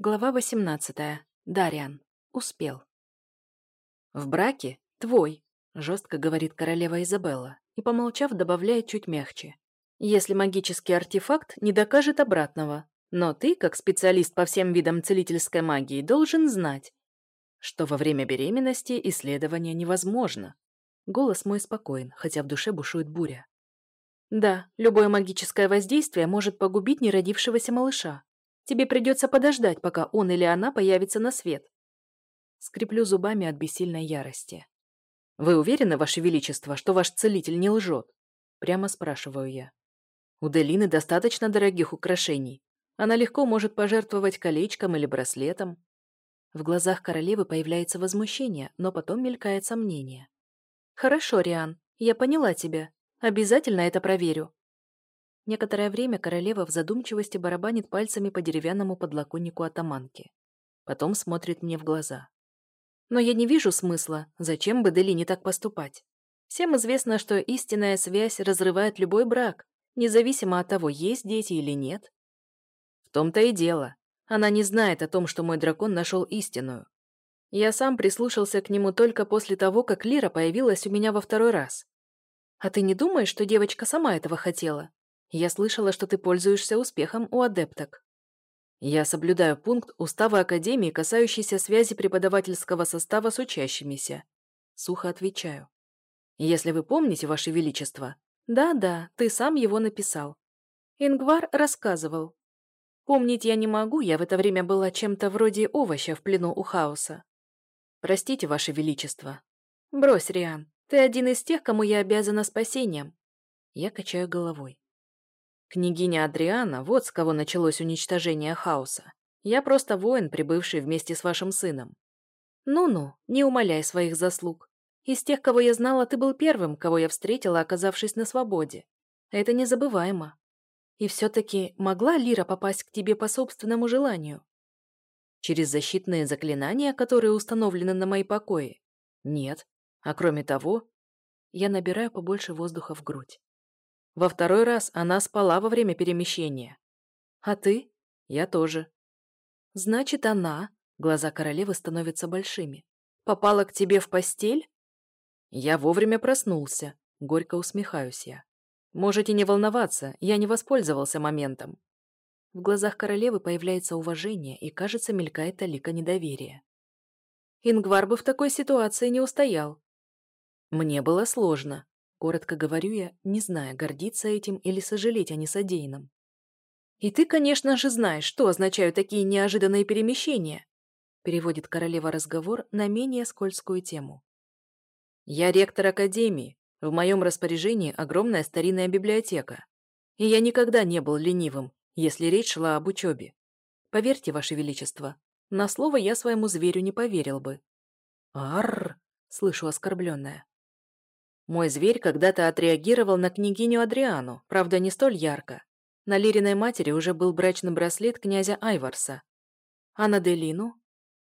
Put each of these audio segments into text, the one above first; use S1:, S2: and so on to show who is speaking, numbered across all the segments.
S1: Глава 18. Дариан. Успел. «В браке? Твой», — жестко говорит королева Изабелла, и, помолчав, добавляет чуть мягче. «Если магический артефакт не докажет обратного, но ты, как специалист по всем видам целительской магии, должен знать, что во время беременности исследование невозможно». Голос мой спокоен, хотя в душе бушует буря. «Да, любое магическое воздействие может погубить неродившегося малыша», Тебе придется подождать, пока он или она появится на свет. Скреплю зубами от бессильной ярости. Вы уверены, Ваше Величество, что ваш целитель не лжет? Прямо спрашиваю я. У Делины достаточно дорогих украшений. Она легко может пожертвовать колечком или браслетом. В глазах королевы появляется возмущение, но потом мелькает сомнение. «Хорошо, Риан, я поняла тебя. Обязательно это проверю. Некоторое время королева в задумчивости барабанит пальцами по деревянному подлоконнику атаманки. Потом смотрит мне в глаза. Но я не вижу смысла, зачем бы Дели не так поступать. Всем известно, что истинная связь разрывает любой брак, независимо от того, есть дети или нет. В том-то и дело. Она не знает о том, что мой дракон нашел истинную. Я сам прислушался к нему только после того, как Лира появилась у меня во второй раз. А ты не думаешь, что девочка сама этого хотела? Я слышала, что ты пользуешься успехом у адепток. Я соблюдаю пункт Устава Академии, касающийся связи преподавательского состава с учащимися. Сухо отвечаю. Если вы помните, Ваше Величество. Да-да, ты сам его написал. Ингвар рассказывал. Помнить я не могу, я в это время была чем-то вроде овоща в плену у хаоса. Простите, Ваше Величество. Брось, Риан, ты один из тех, кому я обязана спасением. Я качаю головой. Княгиня Адриана, вот с кого началось уничтожение хаоса. Я просто воин, прибывший вместе с вашим сыном. Ну-ну, не умоляй своих заслуг. Из тех, кого я знала, ты был первым, кого я встретила, оказавшись на свободе. Это незабываемо. И все-таки могла Лира попасть к тебе по собственному желанию? Через защитные заклинания, которые установлены на мои покои? Нет. А кроме того, я набираю побольше воздуха в грудь. Во второй раз она спала во время перемещения. А ты? Я тоже. Значит, она, глаза королевы становятся большими, попала к тебе в постель? Я вовремя проснулся, горько усмехаюсь я. Можете не волноваться, я не воспользовался моментом. В глазах королевы появляется уважение и, кажется, мелькает талика недоверия. Ингвар бы в такой ситуации не устоял. Мне было сложно. Коротко говорю я, не зная, гордиться этим или сожалеть о несодеянном. «И ты, конечно же, знаешь, что означают такие неожиданные перемещения», переводит королева разговор на менее скользкую тему. «Я ректор Академии. В моем распоряжении огромная старинная библиотека. И я никогда не был ленивым, если речь шла об учебе. Поверьте, Ваше Величество, на слово я своему зверю не поверил бы». «Арр!» — слышу оскорбленная. Мой зверь когда-то отреагировал на княгиню Адриану, правда, не столь ярко. На Лириной матери уже был брачный браслет князя Айварса. А на Делину?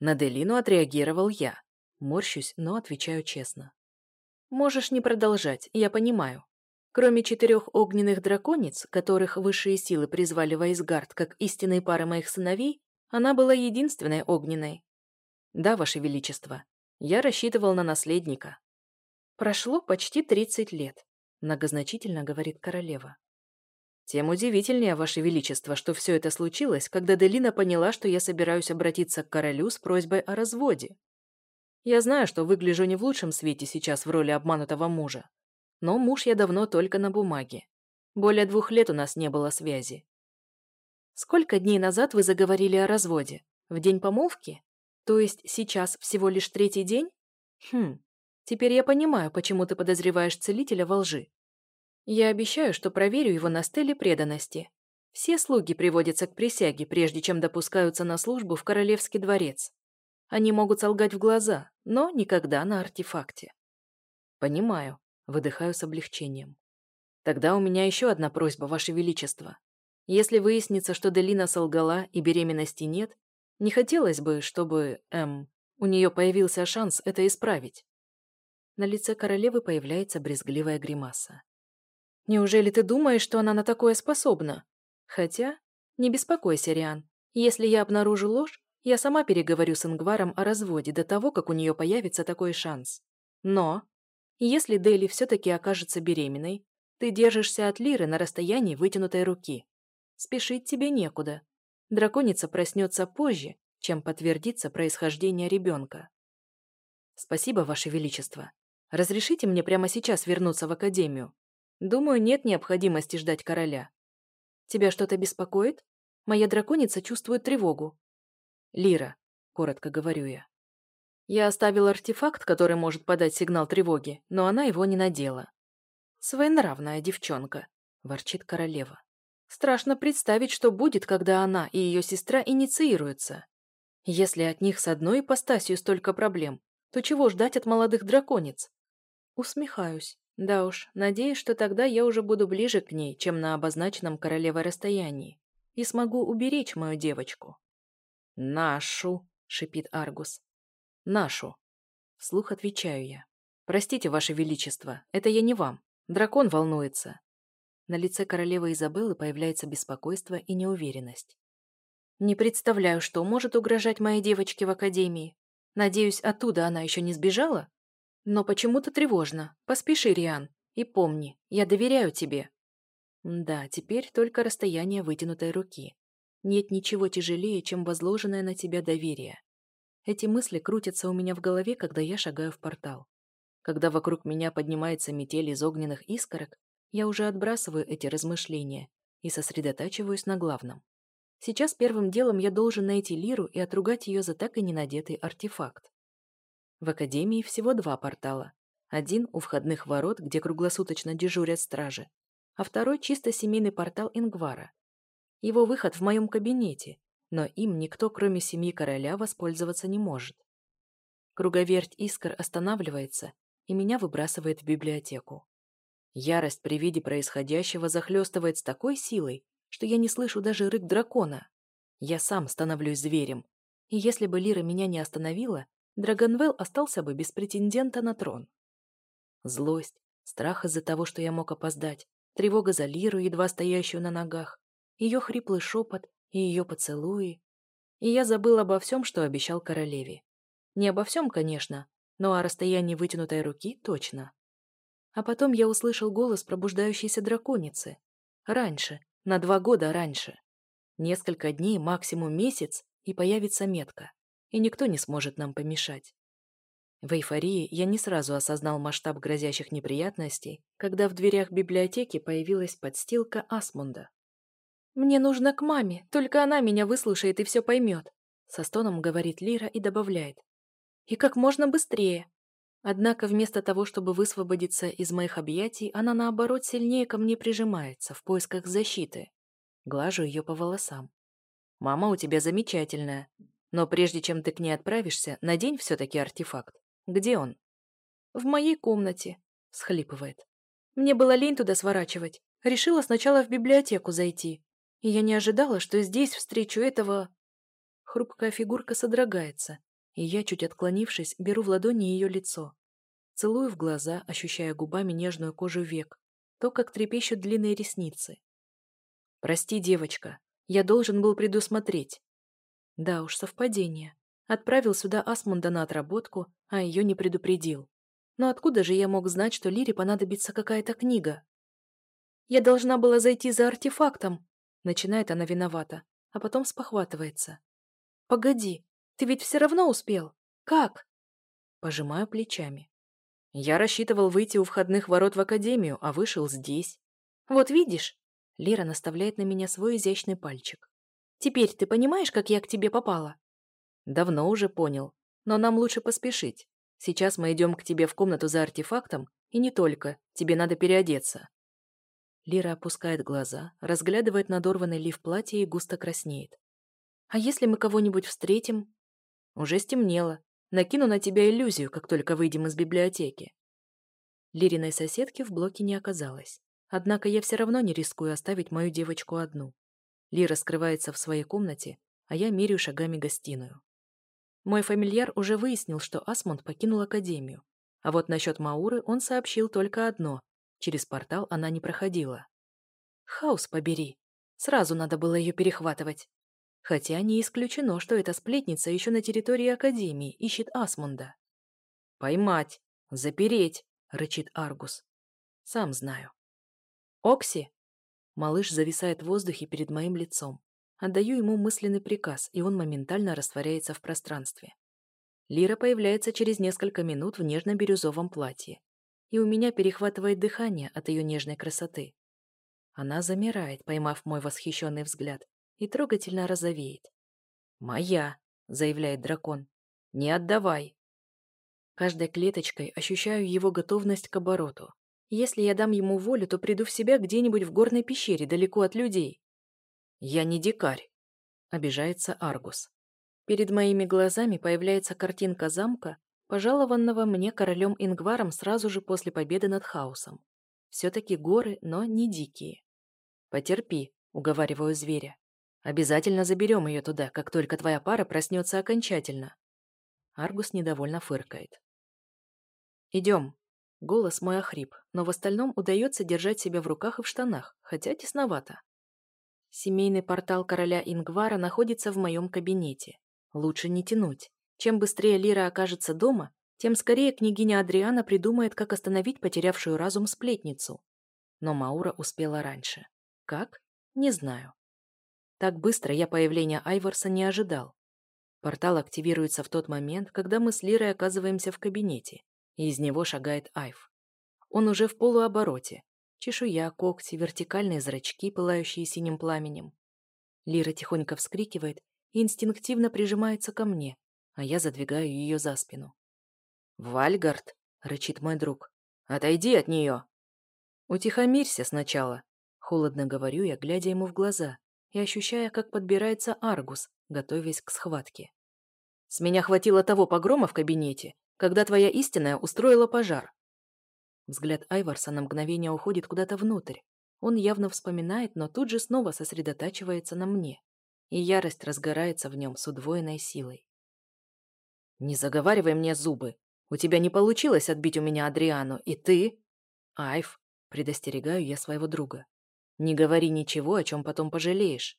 S1: На Делину отреагировал я. Морщусь, но отвечаю честно. Можешь не продолжать, я понимаю. Кроме четырех огненных драконец, которых высшие силы призвали в Айсгард как истинной пары моих сыновей, она была единственной огненной. Да, Ваше Величество, я рассчитывал на наследника. Прошло почти тридцать лет, многозначительно говорит королева. Тем удивительнее, Ваше Величество, что все это случилось, когда Делина поняла, что я собираюсь обратиться к королю с просьбой о разводе. Я знаю, что выгляжу не в лучшем свете сейчас в роли обманутого мужа. Но муж я давно только на бумаге. Более двух лет у нас не было связи. Сколько дней назад вы заговорили о разводе? В день помолвки? То есть сейчас всего лишь третий день? Хм, Теперь я понимаю, почему ты подозреваешь целителя во лжи. Я обещаю, что проверю его на стеле преданности. Все слуги приводятся к присяге, прежде чем допускаются на службу в королевский дворец. Они могут солгать в глаза, но никогда на артефакте. Понимаю, выдыхаю с облегчением. Тогда у меня еще одна просьба, Ваше Величество. Если выяснится, что Делина солгала и беременности нет, не хотелось бы, чтобы, эм, у нее появился шанс это исправить. На лице королевы появляется брезгливая гримаса. «Неужели ты думаешь, что она на такое способна? Хотя, не беспокойся, Риан. Если я обнаружу ложь, я сама переговорю с Ингваром о разводе до того, как у нее появится такой шанс. Но, если Дели все-таки окажется беременной, ты держишься от Лиры на расстоянии вытянутой руки. Спешить тебе некуда. Драконица проснется позже, чем подтвердится происхождение ребенка. Спасибо, Ваше Величество. Разрешите мне прямо сейчас вернуться в Академию? Думаю, нет необходимости ждать короля. Тебя что-то беспокоит? Моя драконица чувствует тревогу. Лира, коротко говорю я. Я оставил артефакт, который может подать сигнал тревоги, но она его не надела. Своенравная девчонка, ворчит королева. Страшно представить, что будет, когда она и ее сестра инициируются. Если от них с одной ипостасью столько проблем, то чего ждать от молодых драконец? Усмехаюсь. Да уж, надеюсь, что тогда я уже буду ближе к ней, чем на обозначенном королевой расстоянии, и смогу уберечь мою девочку. «Нашу!» — шипит Аргус. «Нашу!» — вслух отвечаю я. «Простите, Ваше Величество, это я не вам. Дракон волнуется». На лице королевы Изабеллы появляется беспокойство и неуверенность. «Не представляю, что может угрожать моей девочке в Академии. Надеюсь, оттуда она еще не сбежала?» Но почему-то тревожно. Поспеши, Риан. И помни, я доверяю тебе. Да, теперь только расстояние вытянутой руки. Нет ничего тяжелее, чем возложенное на тебя доверие. Эти мысли крутятся у меня в голове, когда я шагаю в портал. Когда вокруг меня поднимается метель из огненных искорок, я уже отбрасываю эти размышления и сосредотачиваюсь на главном. Сейчас первым делом я должен найти Лиру и отругать ее за так и не надетый артефакт. В Академии всего два портала. Один у входных ворот, где круглосуточно дежурят стражи, а второй чисто семейный портал Ингвара. Его выход в моем кабинете, но им никто, кроме семьи короля, воспользоваться не может. Круговерть искр останавливается, и меня выбрасывает в библиотеку. Ярость при виде происходящего захлестывает с такой силой, что я не слышу даже рык дракона. Я сам становлюсь зверем, и если бы Лира меня не остановила, Драгонвелл остался бы без претендента на трон. Злость, страх из-за того, что я мог опоздать, тревога за Лиру, едва стоящую на ногах, ее хриплый шепот и ее поцелуи. И я забыл обо всем, что обещал королеве. Не обо всем, конечно, но о расстоянии вытянутой руки точно. А потом я услышал голос пробуждающейся драконицы. Раньше, на два года раньше. Несколько дней, максимум месяц, и появится метка и никто не сможет нам помешать. В эйфории я не сразу осознал масштаб грозящих неприятностей, когда в дверях библиотеки появилась подстилка Асмунда. «Мне нужно к маме, только она меня выслушает и все поймет», со стоном говорит Лира и добавляет. «И как можно быстрее». Однако вместо того, чтобы высвободиться из моих объятий, она наоборот сильнее ко мне прижимается в поисках защиты. Глажу ее по волосам. «Мама у тебя замечательная. Но прежде чем ты к ней отправишься, надень все-таки артефакт. Где он? В моей комнате, схлипывает. Мне было лень туда сворачивать. Решила сначала в библиотеку зайти. И я не ожидала, что здесь встречу этого... Хрупкая фигурка содрогается, и я, чуть отклонившись, беру в ладони ее лицо. Целую в глаза, ощущая губами нежную кожу век, то, как трепещут длинные ресницы. «Прости, девочка, я должен был предусмотреть. Да уж, совпадение. Отправил сюда Асмунда на отработку, а ее не предупредил. Но откуда же я мог знать, что Лире понадобится какая-то книга? Я должна была зайти за артефактом. Начинает она виновата, а потом спохватывается. Погоди, ты ведь все равно успел. Как? Пожимаю плечами. Я рассчитывал выйти у входных ворот в академию, а вышел здесь. Вот видишь? Лира наставляет на меня свой изящный пальчик. Теперь ты понимаешь, как я к тебе попала?» «Давно уже понял. Но нам лучше поспешить. Сейчас мы идем к тебе в комнату за артефактом, и не только. Тебе надо переодеться». Лира опускает глаза, разглядывает надорванный лиф платья и густо краснеет. «А если мы кого-нибудь встретим?» «Уже стемнело. Накину на тебя иллюзию, как только выйдем из библиотеки». Лириной соседки в блоке не оказалось. Однако я все равно не рискую оставить мою девочку одну. Лира скрывается в своей комнате, а я меряю шагами гостиную. Мой фамильяр уже выяснил, что Асмунд покинул Академию. А вот насчет Мауры он сообщил только одно. Через портал она не проходила. Хаос побери. Сразу надо было ее перехватывать. Хотя не исключено, что эта сплетница еще на территории Академии ищет Асмунда. «Поймать! Запереть!» — рычит Аргус. «Сам знаю». «Окси!» Малыш зависает в воздухе перед моим лицом. Отдаю ему мысленный приказ, и он моментально растворяется в пространстве. Лира появляется через несколько минут в нежно-бирюзовом платье, и у меня перехватывает дыхание от ее нежной красоты. Она замирает, поймав мой восхищенный взгляд, и трогательно розовеет. «Моя!» — заявляет дракон. «Не отдавай!» Каждой клеточкой ощущаю его готовность к обороту. Если я дам ему волю, то приду в себя где-нибудь в горной пещере, далеко от людей. «Я не дикарь», — обижается Аргус. Перед моими глазами появляется картинка замка, пожалованного мне королем Ингваром сразу же после победы над хаосом. Все-таки горы, но не дикие. «Потерпи», — уговариваю зверя. «Обязательно заберем ее туда, как только твоя пара проснется окончательно». Аргус недовольно фыркает. «Идем». Голос мой охрип, но в остальном удается держать себя в руках и в штанах, хотя тесновато. Семейный портал короля Ингвара находится в моем кабинете. Лучше не тянуть. Чем быстрее Лира окажется дома, тем скорее княгиня Адриана придумает, как остановить потерявшую разум сплетницу. Но Маура успела раньше. Как? Не знаю. Так быстро я появления Айворса не ожидал. Портал активируется в тот момент, когда мы с Лирой оказываемся в кабинете, и из него шагает Айв. Он уже в полуобороте. Чешуя, когти, вертикальные зрачки, пылающие синим пламенем. Лира тихонько вскрикивает и инстинктивно прижимается ко мне, а я задвигаю ее за спину. «Вальгард!» — рычит мой друг. «Отойди от нее!» «Утихомирься сначала!» Холодно говорю я, глядя ему в глаза и ощущая, как подбирается Аргус, готовясь к схватке. «С меня хватило того погрома в кабинете, когда твоя истинная устроила пожар». Взгляд Айварса на мгновение уходит куда-то внутрь. Он явно вспоминает, но тут же снова сосредотачивается на мне. И ярость разгорается в нем с удвоенной силой. «Не заговаривай мне зубы. У тебя не получилось отбить у меня Адриану, и ты...» «Айв», — предостерегаю я своего друга. Не говори ничего, о чем потом пожалеешь.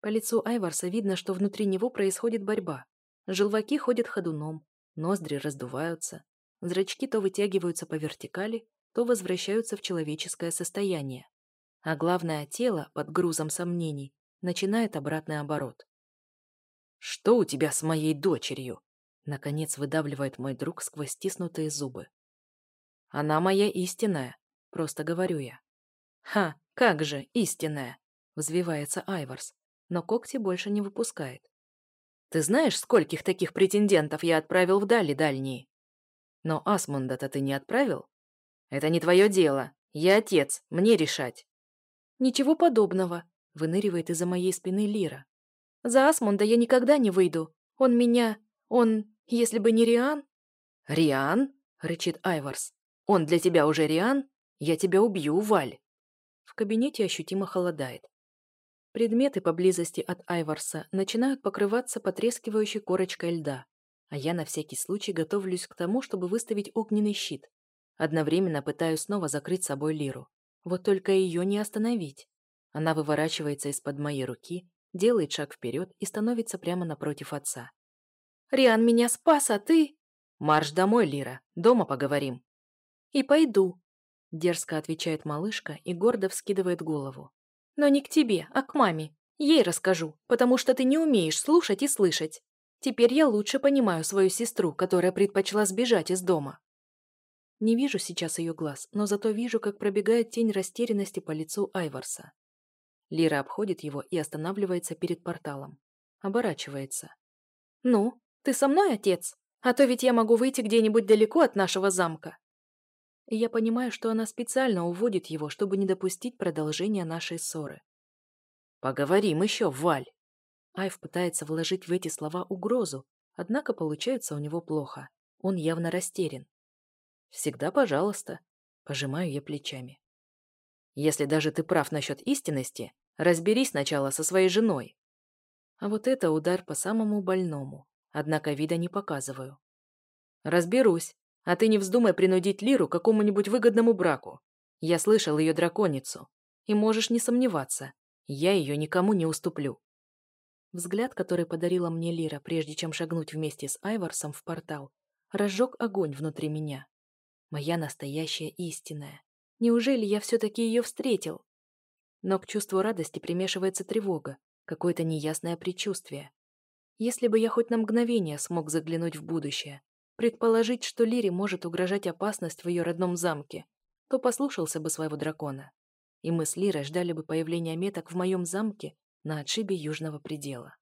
S1: По лицу Айварса видно, что внутри него происходит борьба. Желваки ходят ходуном, ноздри раздуваются, зрачки то вытягиваются по вертикали, то возвращаются в человеческое состояние. А главное, тело, под грузом сомнений, начинает обратный оборот. «Что у тебя с моей дочерью?» Наконец выдавливает мой друг сквозь стиснутые зубы. «Она моя истинная», — просто говорю я. «Ха, как же, истинная!» — взвивается Айварс, но когти больше не выпускает. «Ты знаешь, скольких таких претендентов я отправил в дали дальние?» «Но Асмунда-то ты не отправил?» «Это не твое дело. Я отец, мне решать». «Ничего подобного», — выныривает из-за моей спины Лира. «За Асмунда я никогда не выйду. Он меня... Он... Если бы не Риан...» «Риан?» — рычит Айварс. «Он для тебя уже Риан? Я тебя убью, Валь!» В кабинете ощутимо холодает. Предметы поблизости от Айварса начинают покрываться потрескивающей корочкой льда, а я на всякий случай готовлюсь к тому, чтобы выставить огненный щит. Одновременно пытаюсь снова закрыть собой Лиру. Вот только ее не остановить. Она выворачивается из-под моей руки, делает шаг вперед и становится прямо напротив отца. «Риан меня спас, а ты...» «Марш домой, Лира, дома поговорим». «И пойду», Дерзко отвечает малышка и гордо вскидывает голову. «Но не к тебе, а к маме. Ей расскажу, потому что ты не умеешь слушать и слышать. Теперь я лучше понимаю свою сестру, которая предпочла сбежать из дома». Не вижу сейчас ее глаз, но зато вижу, как пробегает тень растерянности по лицу Айварса. Лира обходит его и останавливается перед порталом. Оборачивается. «Ну, ты со мной, отец? А то ведь я могу выйти где-нибудь далеко от нашего замка и я понимаю, что она специально уводит его, чтобы не допустить продолжения нашей ссоры. «Поговорим еще, Валь!» Айв пытается вложить в эти слова угрозу, однако получается у него плохо. Он явно растерян. «Всегда пожалуйста», — пожимаю я плечами. «Если даже ты прав насчет истинности, разберись сначала со своей женой». А вот это удар по самому больному, однако вида не показываю. «Разберусь», а ты не вздумай принудить Лиру к какому-нибудь выгодному браку. Я слышал ее драконицу. И можешь не сомневаться, я ее никому не уступлю. Взгляд, который подарила мне Лира, прежде чем шагнуть вместе с Айварсом в портал, разжег огонь внутри меня. Моя настоящая истинная. Неужели я все-таки ее встретил? Но к чувству радости примешивается тревога, какое-то неясное предчувствие. Если бы я хоть на мгновение смог заглянуть в будущее, предположить, что Лире может угрожать опасность в ее родном замке, то послушался бы своего дракона. И мы с Лирой ждали бы появления меток в моем замке на отшибе южного предела.